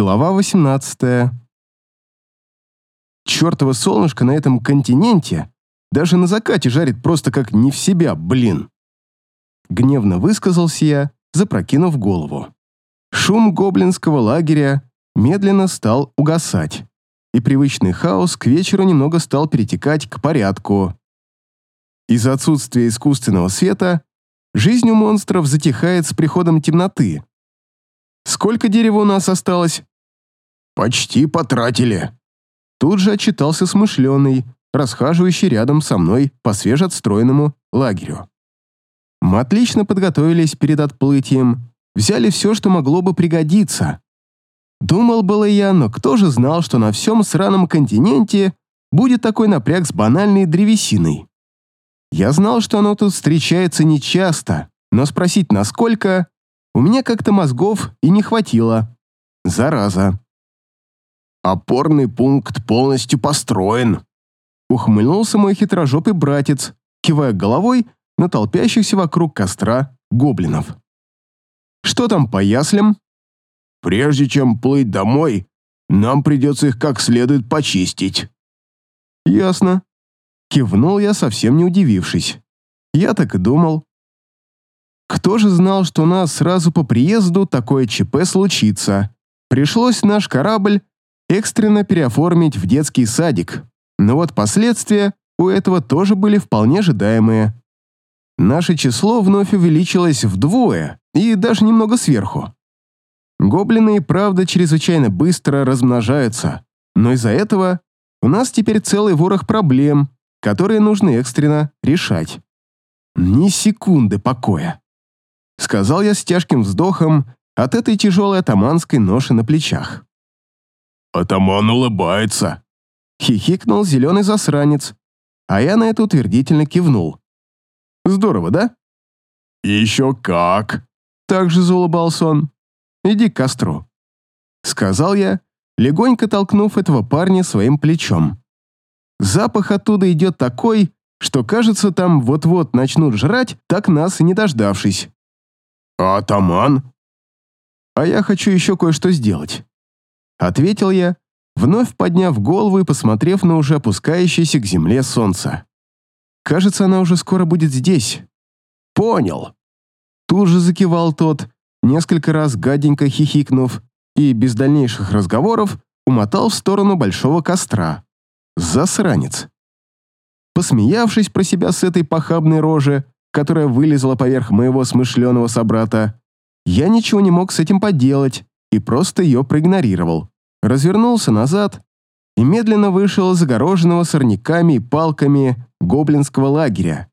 Глава 18. Чёртово солнышко на этом континенте даже на закате жарит просто как не в себя, блин. Гневно высказался я, запрокинув голову. Шум гоблинского лагеря медленно стал угасать, и привычный хаос к вечеру немного стал перетекать к порядку. Из-за отсутствия искусственного света жизнь у монстров затихает с приходом темноты, Сколько дерева у нас осталось?» «Почти потратили». Тут же отчитался смышленый, расхаживающий рядом со мной по свежеотстроенному лагерю. Мы отлично подготовились перед отплытием, взяли все, что могло бы пригодиться. Думал было я, но кто же знал, что на всем сраном континенте будет такой напряг с банальной древесиной. Я знал, что оно тут встречается нечасто, но спросить, насколько, у меня как-то мозгов и не хватило. Зараза. «Опорный пункт полностью построен», ухмыльнулся мой хитрожопый братец, кивая головой на толпящихся вокруг костра гоблинов. «Что там по яслям?» «Прежде чем плыть домой, нам придется их как следует почистить». «Ясно». Кивнул я, совсем не удивившись. Я так и думал. Кто же знал, что у нас сразу по приезду такое ЧП случится? Пришлось наш корабль экстренно переоформить в детский садик. Но вот последствия у этого тоже были вполне ожидаемые. Наше число вновь увеличилось вдвое и даже немного сверху. Гоблины и правда чрезвычайно быстро размножаются, но из-за этого у нас теперь целый ворох проблем, которые нужно экстренно решать. Ни секунды покоя сказал я с тяжким вздохом от этой тяжелой атаманской ноши на плечах. «Атаман улыбается», — хихикнул зеленый засранец, а я на это утвердительно кивнул. «Здорово, да?» «Еще как!» — также заулыбался он. «Иди к костру», — сказал я, легонько толкнув этого парня своим плечом. Запах оттуда идет такой, что, кажется, там вот-вот начнут жрать, так нас и не дождавшись. «А атаман?» «А я хочу еще кое-что сделать», — ответил я, вновь подняв голову и посмотрев на уже опускающееся к земле солнце. «Кажется, она уже скоро будет здесь». «Понял». Тут же закивал тот, несколько раз гаденько хихикнув, и без дальнейших разговоров умотал в сторону большого костра. Засранец. Посмеявшись про себя с этой похабной рожи, которая вылезла поверх моего смышленого собрата, я ничего не мог с этим поделать и просто ее проигнорировал. Развернулся назад и медленно вышел из загороженного сорняками и палками гоблинского лагеря.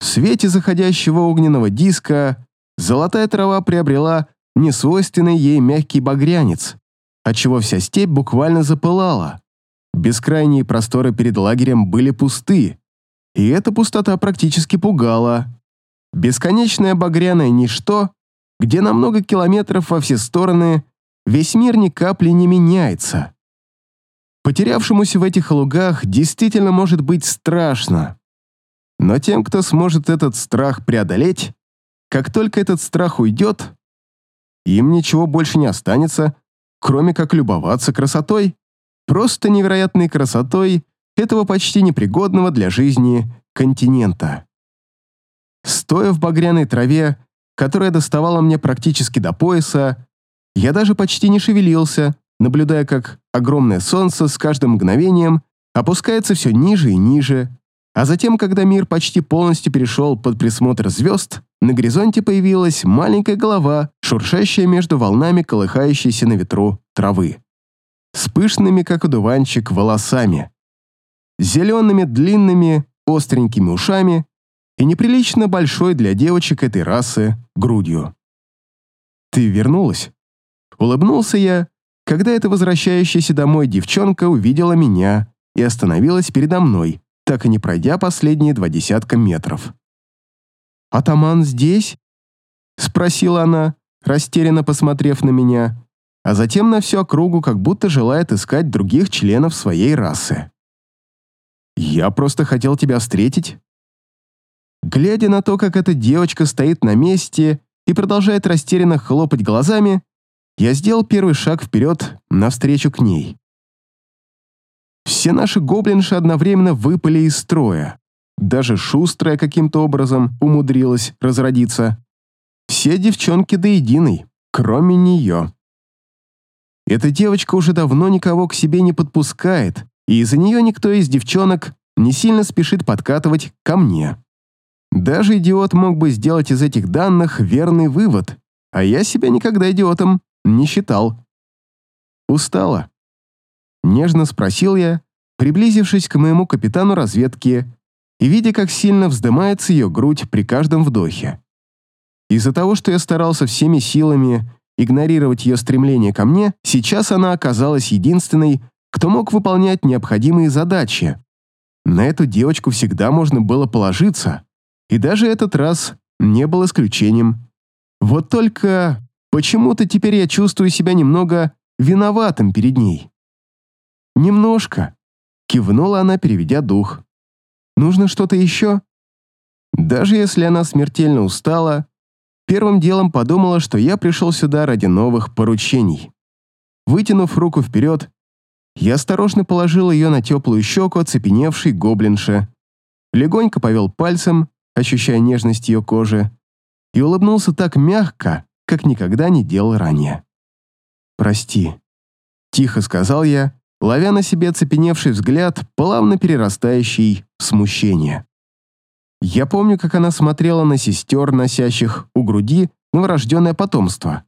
В свете заходящего огненного диска золотая трава приобрела несвойственный ей мягкий багрянец, отчего вся степь буквально запылала. Бескрайние просторы перед лагерем были пусты, и эта пустота практически пугала. Бесконечное багряное ничто, где на много километров во все стороны весь мир ни капли не меняется. Потерявшемуся в этих лугах действительно может быть страшно. Но тем, кто сможет этот страх преодолеть, как только этот страх уйдет, им ничего больше не останется, кроме как любоваться красотой, просто невероятной красотой этого почти непригодного для жизни континента. Стоя в багряной траве, которая доставала мне практически до пояса, я даже почти не шевелился, наблюдая, как огромное солнце с каждым мгновением опускается все ниже и ниже, а затем, когда мир почти полностью перешел под присмотр звезд, на горизонте появилась маленькая голова, шуршащая между волнами колыхающейся на ветру травы. С пышными, как одуванчик, волосами, зелеными, длинными, остренькими ушами и неприлично большой для девочек этой расы грудью. «Ты вернулась?» Улыбнулся я, когда эта возвращающаяся домой девчонка увидела меня и остановилась передо мной, так и не пройдя последние два десятка метров. «Атаман здесь?» — спросила она, растерянно посмотрев на меня, а затем на всю округу, как будто желает искать других членов своей расы. Я просто хотел тебя встретить». Глядя на то, как эта девочка стоит на месте и продолжает растерянно хлопать глазами, я сделал первый шаг вперед навстречу к ней. Все наши гоблинши одновременно выпали из строя. Даже шустрая каким-то образом умудрилась разродиться. Все девчонки до единой, кроме нее. Эта девочка уже давно никого к себе не подпускает, и из-за нее никто из девчонок не сильно спешит подкатывать ко мне. Даже идиот мог бы сделать из этих данных верный вывод, а я себя никогда идиотом не считал. Устала. Нежно спросил я, приблизившись к моему капитану разведки и видя, как сильно вздымается ее грудь при каждом вдохе. Из-за того, что я старался всеми силами игнорировать ее стремление ко мне, сейчас она оказалась единственной, кто мог выполнять необходимые задачи. На эту девочку всегда можно было положиться, и даже этот раз не был исключением. Вот только почему-то теперь я чувствую себя немного виноватым перед ней. «Немножко», — кивнула она, переведя дух. «Нужно что-то еще?» Даже если она смертельно устала, первым делом подумала, что я пришел сюда ради новых поручений. Вытянув руку вперед, я осторожно положил ее на теплую щеку оцепеневшей гоблинши, легонько повел пальцем, ощущая нежность ее кожи, и улыбнулся так мягко, как никогда не делал ранее. «Прости», — тихо сказал я, ловя на себе оцепеневший взгляд, плавно перерастающий в смущение. Я помню, как она смотрела на сестер, носящих у груди новорожденное потомство.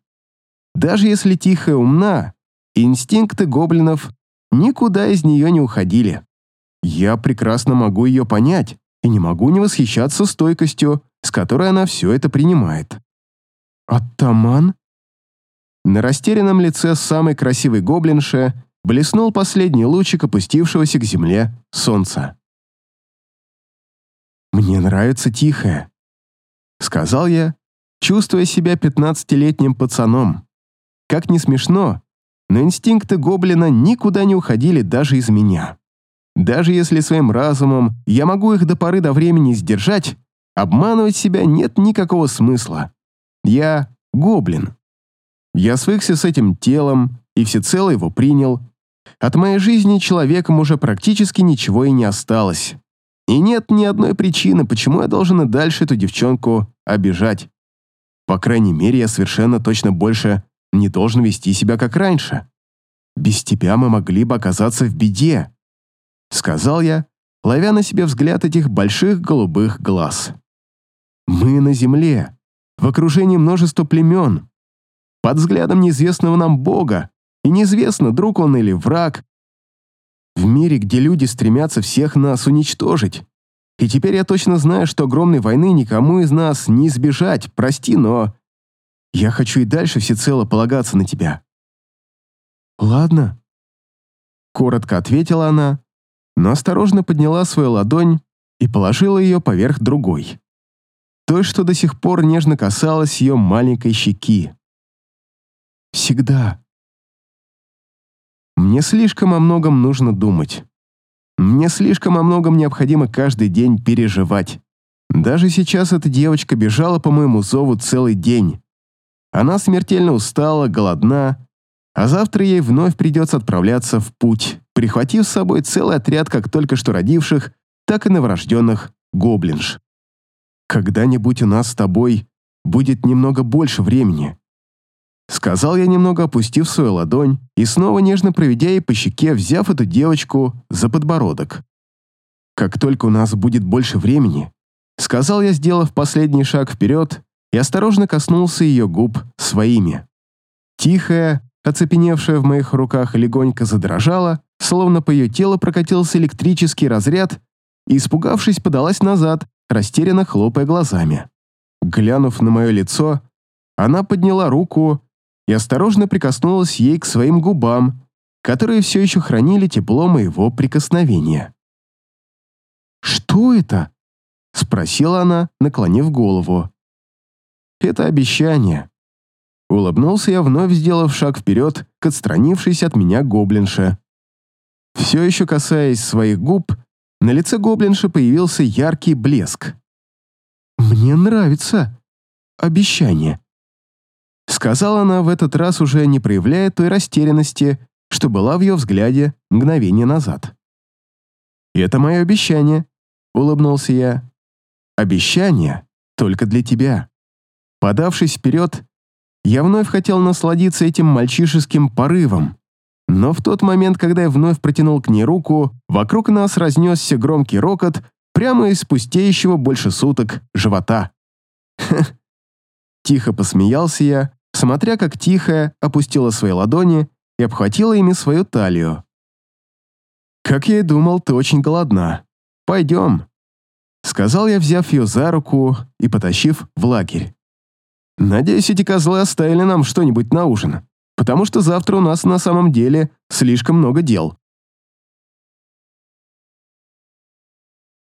Даже если тихая умна, инстинкты гоблинов никуда из нее не уходили. Я прекрасно могу ее понять и не могу не восхищаться стойкостью, с которой она все это принимает. «Оттаман?» На растерянном лице самой красивой гоблинши блеснул последний лучик опустившегося к земле солнца. «Мне нравится тихое», — сказал я, чувствуя себя пятнадцатилетним пацаном. Как ни смешно, но инстинкты гоблина никуда не уходили даже из меня. Даже если своим разумом я могу их до поры до времени сдержать, обманывать себя нет никакого смысла. Я гоблин. Я свыкся с этим телом и всецело его принял. От моей жизни человеком уже практически ничего и не осталось. И нет ни одной причины, почему я должен и дальше эту девчонку обижать. По крайней мере, я совершенно точно больше не должен вести себя как раньше. Без тебя мы могли бы оказаться в беде, сказал я, ловя на себе взгляд этих больших голубых глаз. Мы на земле, в окружении множества племен, под взглядом неизвестного нам Бога, и неизвестно, друг он или враг, в мире, где люди стремятся всех нас уничтожить. И теперь я точно знаю, что огромной войны никому из нас не избежать, прости, но... Я хочу и дальше всецело полагаться на тебя». «Ладно», — коротко ответила она, но осторожно подняла свою ладонь и положила ее поверх другой. Той, что до сих пор нежно касалась ее маленькой щеки. «Всегда», мне слишком о многом нужно думать. Мне слишком о многом необходимо каждый день переживать. Даже сейчас эта девочка бежала по моему зову целый день. Она смертельно устала, голодна, а завтра ей вновь придется отправляться в путь, прихватив с собой целый отряд как только что родивших, так и новорожденных гоблинж. Когда-нибудь у нас с тобой будет немного больше времени, Сказал я, немного опустив свою ладонь и снова нежно проведя ей по щеке, взяв эту девочку за подбородок. «Как только у нас будет больше времени», сказал я, сделав последний шаг вперед и осторожно коснулся ее губ своими. Тихая, оцепеневшая в моих руках, легонько задрожала, словно по ее телу прокатился электрический разряд и, испугавшись, подалась назад, растерянно хлопая глазами. Глянув на мое лицо, она подняла руку и осторожно прикоснулась ей к своим губам, которые все еще хранили тепло моего прикосновения. «Что это?» — спросила она, наклонив голову. «Это обещание». Улыбнулся я, вновь сделав шаг вперед к отстранившейся от меня гоблинше. Все еще касаясь своих губ, на лице гоблинши появился яркий блеск. «Мне нравится обещание», Сказала она в этот раз уже не проявляя той растерянности, что была в ее взгляде мгновение назад. «Это мое обещание», — улыбнулся я. «Обещание только для тебя». Подавшись вперед, я вновь хотел насладиться этим мальчишеским порывом, но в тот момент, когда я вновь протянул к ней руку, вокруг нас разнесся громкий рокот прямо из пустеющего больше суток живота. Тихо посмеялся я, смотря как тихая опустила свои ладони и обхватила ими свою талию. «Как я и думал, ты очень голодна. Пойдем», — сказал я, взяв ее за руку и потащив в лагерь. «Надеюсь, эти козлы оставили нам что-нибудь на ужин, потому что завтра у нас на самом деле слишком много дел».